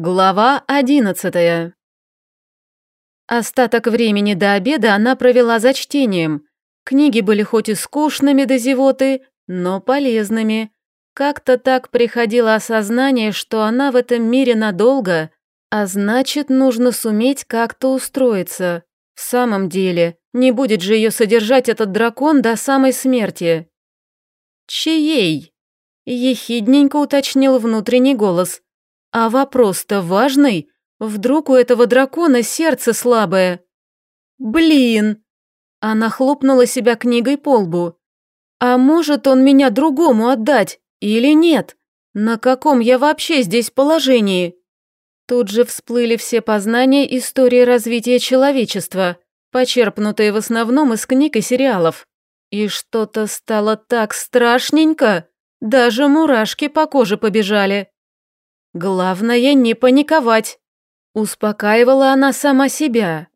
Глава одиннадцатая. Остаток времени до обеда она провела за чтением. Книги были хоть и скучными до зевоты, но полезными. Как-то так приходило осознание, что она в этом мире надолго, а значит, нужно суметь как-то устроиться. В самом деле, не будет же ее содержать этот дракон до самой смерти. «Чьей?» – ехидненько уточнил внутренний голос – а вопрос-то важный. Вдруг у этого дракона сердце слабое? Блин! Она хлопнула себя книгой по лбу. А может он меня другому отдать или нет? На каком я вообще здесь положении? Тут же всплыли все познания истории развития человечества, почерпнутые в основном из книг и сериалов. И что-то стало так страшненько, даже мурашки по коже побежали. Главное не паниковать. Успокаивала она сама себя.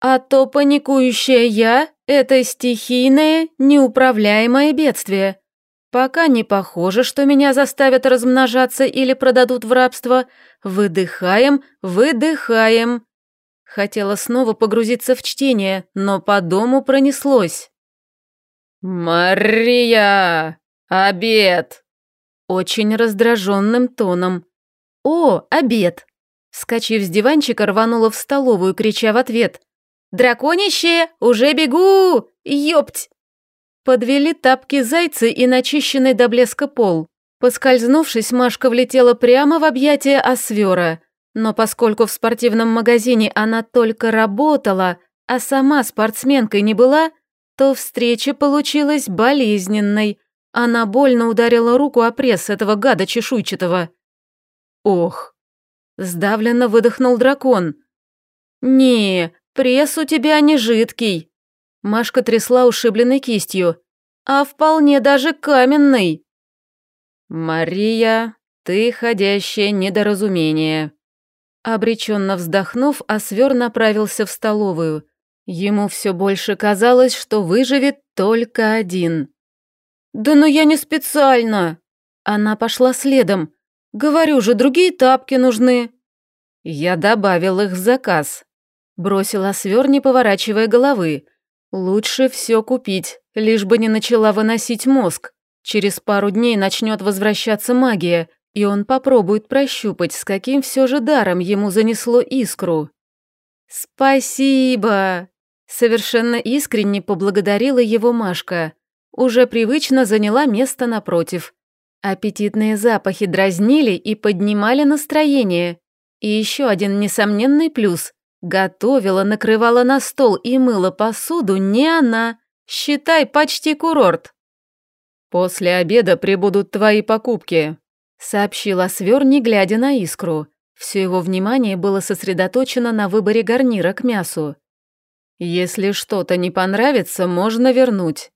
А то паникующая я – это стихийное, неуправляемое бедствие. Пока не похоже, что меня заставят размножаться или продадут в рабство. Выдыхаем, выдыхаем. Хотела снова погрузиться в чтение, но по дому пронеслось. «Мария! Обед!» Очень раздраженным тоном. «О, обед!» Вскочив с диванчика, рванула в столовую, крича в ответ. «Драконище! Уже бегу! Ёпть!» Подвели тапки зайцы и начищенный до блеска пол. Поскользнувшись, Машка влетела прямо в объятия Освера. Но поскольку в спортивном магазине она только работала, а сама спортсменкой не была, то встреча получилась болезненной. Она больно ударила руку о пресс этого гада чешуйчатого. Ох. Сдавленно выдохнул дракон. Не, пресс у тебя не жидкий. Машка трясла ушибленной кистью. А вполне даже каменный. Мария, ты ходящее недоразумение. Обреченно вздохнув, Освер направился в столовую. Ему все больше казалось, что выживет только один. «Да ну я не специально!» Она пошла следом. Говорю же, другие тапки нужны. Я добавил их в заказ. Бросила свер, не поворачивая головы. Лучше все купить, лишь бы не начала выносить мозг. Через пару дней начнет возвращаться магия, и он попробует прощупать, с каким все же даром ему занесло искру. «Спасибо!» Совершенно искренне поблагодарила его Машка. Уже привычно заняла место напротив. Аппетитные запахи дразнили и поднимали настроение. И еще один несомненный плюс. Готовила, накрывала на стол и мыла посуду не она. Считай, почти курорт. «После обеда прибудут твои покупки», — сообщила Свер, не глядя на искру. Все его внимание было сосредоточено на выборе гарнира к мясу. «Если что-то не понравится, можно вернуть».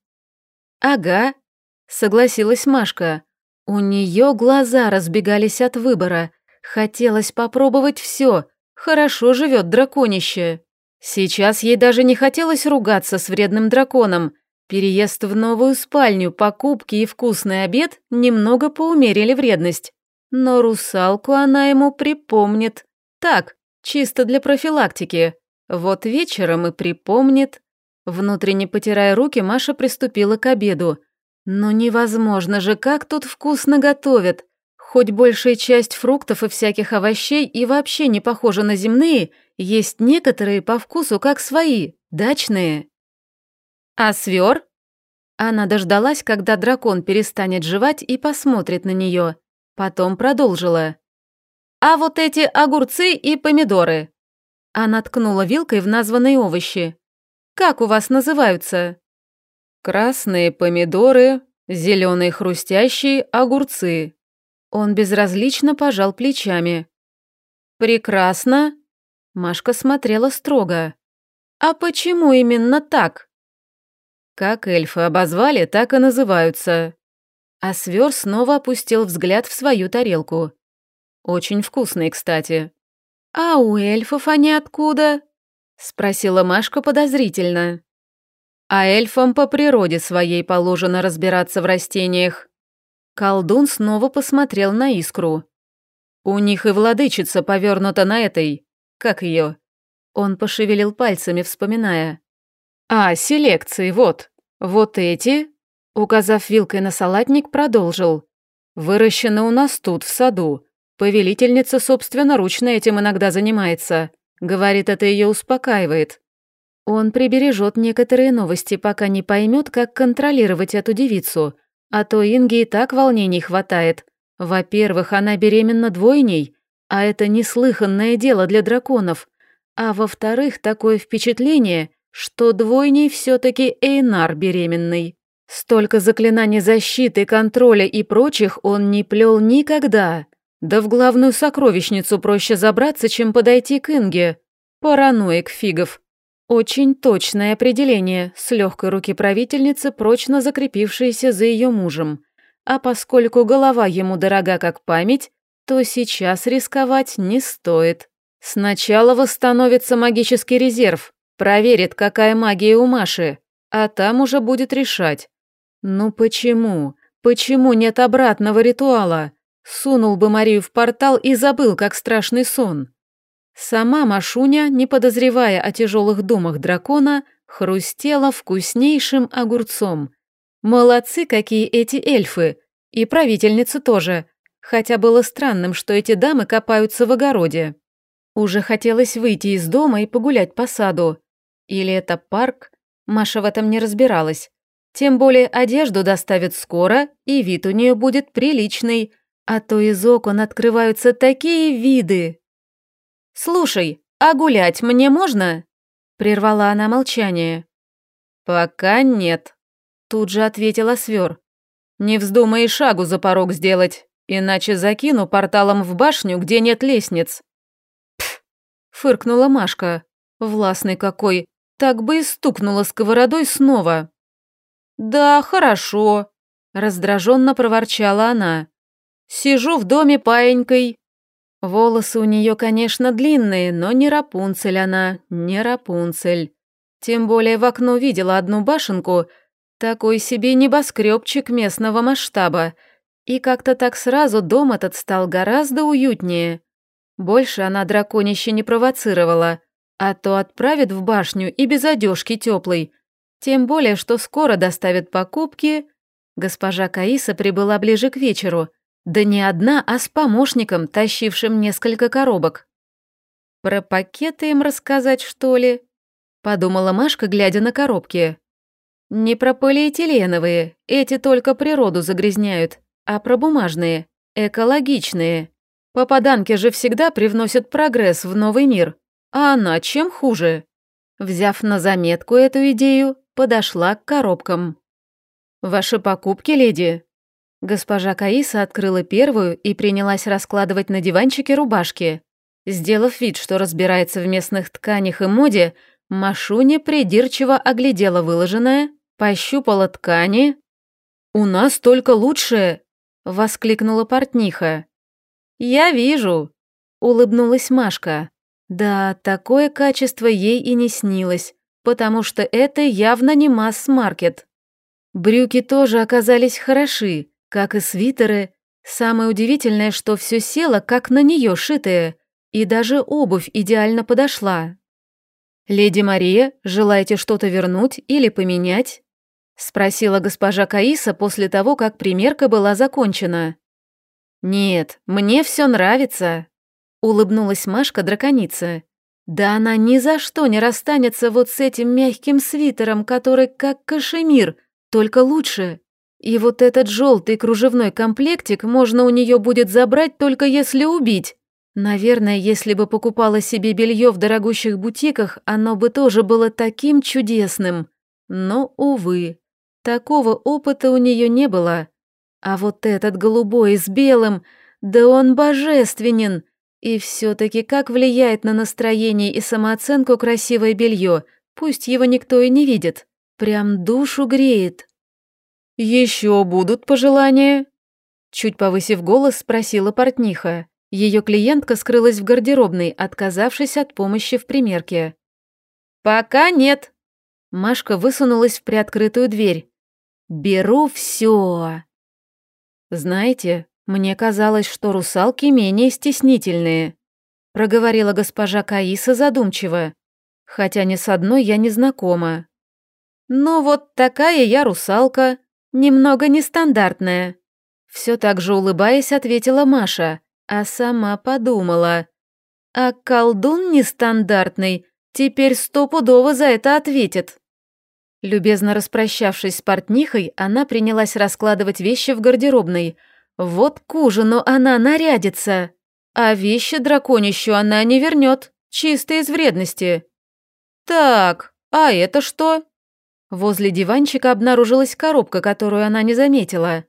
«Ага», — согласилась Машка. У нее глаза разбегались от выбора. Хотелось попробовать все. Хорошо живет драконище. Сейчас ей даже не хотелось ругаться с вредным драконом. Переезд в новую спальню, покупки и вкусный обед немного поумерили вредность. Но русалку она ему припомнит. Так, чисто для профилактики. Вот вечером и припомнит. Внутренне потирая руки, Маша приступила к обеду. Но невозможно же, как тут вкусно готовят. Хоть большая часть фруктов и всяких овощей и вообще не похожа на земные, есть некоторые по вкусу как свои, дачные. А свер? Она дождалась, когда дракон перестанет жевать и посмотрит на нее. Потом продолжила. А вот эти огурцы и помидоры. Она ткнула вилкой в названные овощи. Как у вас называются? Красные помидоры, зеленые хрустящие огурцы. Он безразлично пожал плечами. Прекрасно. Машка смотрела строго. А почему именно так? Как эльфы обозвали, так и называются. А свер снова опустил взгляд в свою тарелку. Очень вкусные, кстати. А у эльфов они откуда? Спросила Машка подозрительно. А эльфам по природе своей положено разбираться в растениях. Колдун снова посмотрел на искру. У них и владычица повернута на этой... Как ее? Он пошевелил пальцами, вспоминая. А, селекции, вот. Вот эти... Указав вилкой на салатник, продолжил. Выращены у нас тут, в саду. Повелительница собственноручно этим иногда занимается. Говорит, это ее успокаивает. Он прибережет некоторые новости, пока не поймет, как контролировать эту девицу. А то Инге и так волнений хватает. Во-первых, она беременна двойней, а это неслыханное дело для драконов. А во-вторых, такое впечатление, что двойней все таки Эйнар беременный. Столько заклинаний защиты, контроля и прочих он не плел никогда. Да в главную сокровищницу проще забраться, чем подойти к Инге. Параноик фигов. Очень точное определение с легкой руки правительницы, прочно закрепившееся за ее мужем. А поскольку голова ему дорога как память, то сейчас рисковать не стоит. Сначала восстановится магический резерв, проверит, какая магия у Маши, а там уже будет решать. Ну почему? Почему нет обратного ритуала? Сунул бы Марию в портал и забыл, как страшный сон. Сама Машуня, не подозревая о тяжелых думах дракона, хрустела вкуснейшим огурцом. Молодцы какие эти эльфы! И правительница тоже, хотя было странным, что эти дамы копаются в огороде. Уже хотелось выйти из дома и погулять по саду. Или это парк? Маша в этом не разбиралась. Тем более одежду доставят скоро, и вид у нее будет приличный, а то из окон открываются такие виды. «Слушай, а гулять мне можно?» Прервала она молчание. «Пока нет», — тут же ответила Свер. «Не вздумай шагу за порог сделать, иначе закину порталом в башню, где нет лестниц». «Пф», — фыркнула Машка. «Властный какой, так бы и стукнула сковородой снова». «Да, хорошо», — раздраженно проворчала она. «Сижу в доме паенькой». Волосы у нее, конечно, длинные, но не Рапунцель она, не Рапунцель. Тем более в окно видела одну башенку, такой себе небоскребчик местного масштаба. И как-то так сразу дом этот стал гораздо уютнее. Больше она драконище не провоцировала, а то отправит в башню и без одежки теплой, тем более, что скоро доставят покупки. Госпожа Каиса прибыла ближе к вечеру. Да не одна, а с помощником, тащившим несколько коробок. Про пакеты им рассказать, что ли? Подумала Машка, глядя на коробки. Не про полиэтиленовые, эти только природу загрязняют, а про бумажные, экологичные. Попаданки же всегда привносят прогресс в новый мир. А она чем хуже? Взяв на заметку эту идею, подошла к коробкам. «Ваши покупки, леди?» Госпожа Каиса открыла первую и принялась раскладывать на диванчике рубашки. Сделав вид, что разбирается в местных тканях и моде, Машуня придирчиво оглядела выложенное, пощупала ткани. «У нас только лучшее!» — воскликнула портниха. «Я вижу!» — улыбнулась Машка. Да, такое качество ей и не снилось потому что это явно не масс-маркет. Брюки тоже оказались хороши, как и свитеры. Самое удивительное, что все село, как на нее шитое, и даже обувь идеально подошла. «Леди Мария, желаете что-то вернуть или поменять?» — спросила госпожа Каиса после того, как примерка была закончена. «Нет, мне все нравится», — улыбнулась Машка-драконица. Да она ни за что не расстанется вот с этим мягким свитером, который как кашемир, только лучше. И вот этот желтый кружевной комплектик можно у нее будет забрать только если убить. Наверное, если бы покупала себе белье в дорогущих бутиках, оно бы тоже было таким чудесным. Но, увы, такого опыта у нее не было. А вот этот голубой с белым, да он божественен. И все-таки как влияет на настроение и самооценку красивое белье, пусть его никто и не видит. Прям душу греет. Еще будут пожелания? Чуть повысив голос, спросила портниха. Ее клиентка скрылась в гардеробной, отказавшись от помощи в примерке. «Пока нет». Машка высунулась в приоткрытую дверь. «Беру все. «Знаете, Мне казалось, что русалки менее стеснительные», — проговорила госпожа Каиса задумчиво, хотя ни с одной я не знакома. «Ну вот такая я русалка, немного нестандартная», — все так же улыбаясь ответила Маша, а сама подумала. «А колдун нестандартный теперь стопудово за это ответит». Любезно распрощавшись с портнихой, она принялась раскладывать вещи в гардеробной — вот к ужину она нарядится, а вещи драконищу она не вернет, чисто из вредности. Так, а это что? Возле диванчика обнаружилась коробка, которую она не заметила.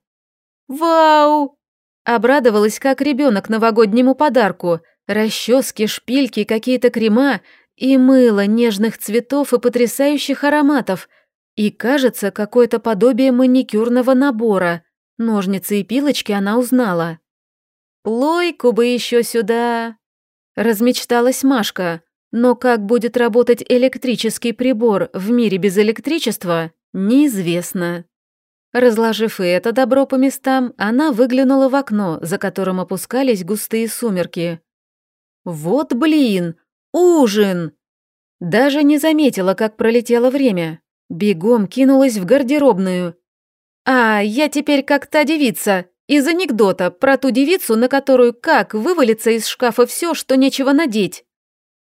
Вау! Обрадовалась, как ребенок новогоднему подарку. Расчески, шпильки, какие-то крема и мыло нежных цветов и потрясающих ароматов. И, кажется, какое-то подобие маникюрного набора. Ножницы и пилочки она узнала. «Плойку бы еще сюда!» Размечталась Машка, но как будет работать электрический прибор в мире без электричества, неизвестно. Разложив и это добро по местам, она выглянула в окно, за которым опускались густые сумерки. «Вот блин! Ужин!» Даже не заметила, как пролетело время. Бегом кинулась в гардеробную «А, я теперь как та девица, из анекдота про ту девицу, на которую как вывалится из шкафа все, что нечего надеть».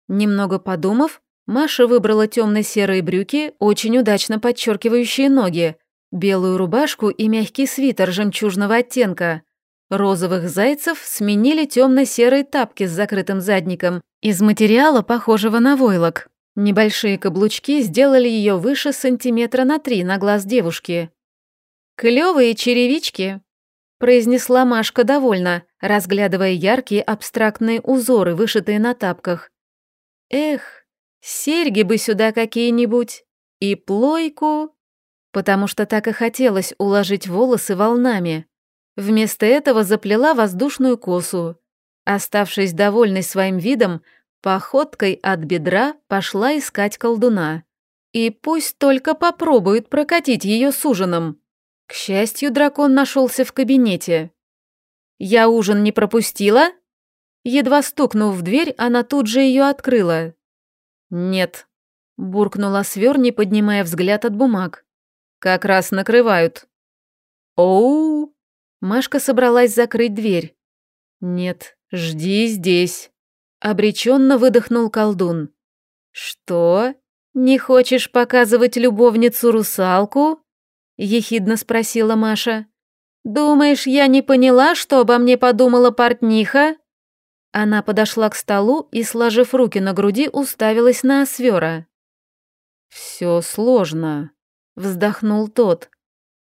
Немного подумав, Маша выбрала темно-серые брюки, очень удачно подчеркивающие ноги, белую рубашку и мягкий свитер жемчужного оттенка. Розовых зайцев сменили темно-серые тапки с закрытым задником из материала, похожего на войлок. Небольшие каблучки сделали ее выше сантиметра на три на глаз девушки. «Клёвые черевички», — произнесла Машка довольно, разглядывая яркие абстрактные узоры, вышитые на тапках. «Эх, серьги бы сюда какие-нибудь и плойку», потому что так и хотелось уложить волосы волнами. Вместо этого заплела воздушную косу. Оставшись довольной своим видом, походкой от бедра пошла искать колдуна. И пусть только попробует прокатить ее с ужином. К счастью, дракон нашелся в кабинете. «Я ужин не пропустила?» Едва стукнув в дверь, она тут же ее открыла. «Нет», — буркнула свер, не поднимая взгляд от бумаг. «Как раз накрывают». «Оу!» Машка собралась закрыть дверь. «Нет, жди здесь», — обреченно выдохнул колдун. «Что? Не хочешь показывать любовницу-русалку?» ехидно спросила Маша. «Думаешь, я не поняла, что обо мне подумала портниха?» Она подошла к столу и, сложив руки на груди, уставилась на Освера. «Все сложно», — вздохнул тот.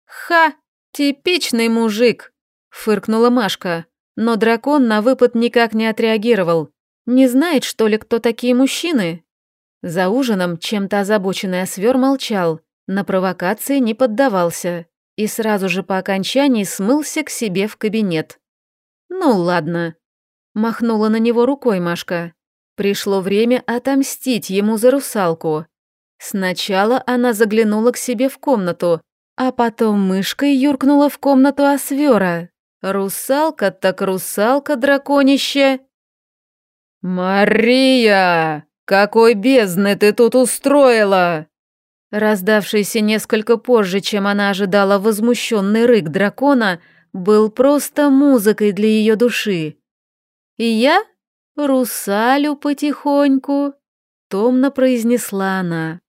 «Ха! Типичный мужик!» — фыркнула Машка. Но дракон на выпад никак не отреагировал. Не знает, что ли, кто такие мужчины? За ужином чем-то озабоченный Освер молчал, на провокации не поддавался и сразу же по окончании смылся к себе в кабинет. «Ну ладно», — махнула на него рукой Машка. Пришло время отомстить ему за русалку. Сначала она заглянула к себе в комнату, а потом мышкой юркнула в комнату Освера. Русалка так русалка драконище. «Мария, какой бездны ты тут устроила?» Раздавшийся несколько позже, чем она ожидала возмущенный рык дракона, был просто музыкой для ее души. И я русалю потихоньку, томно произнесла она.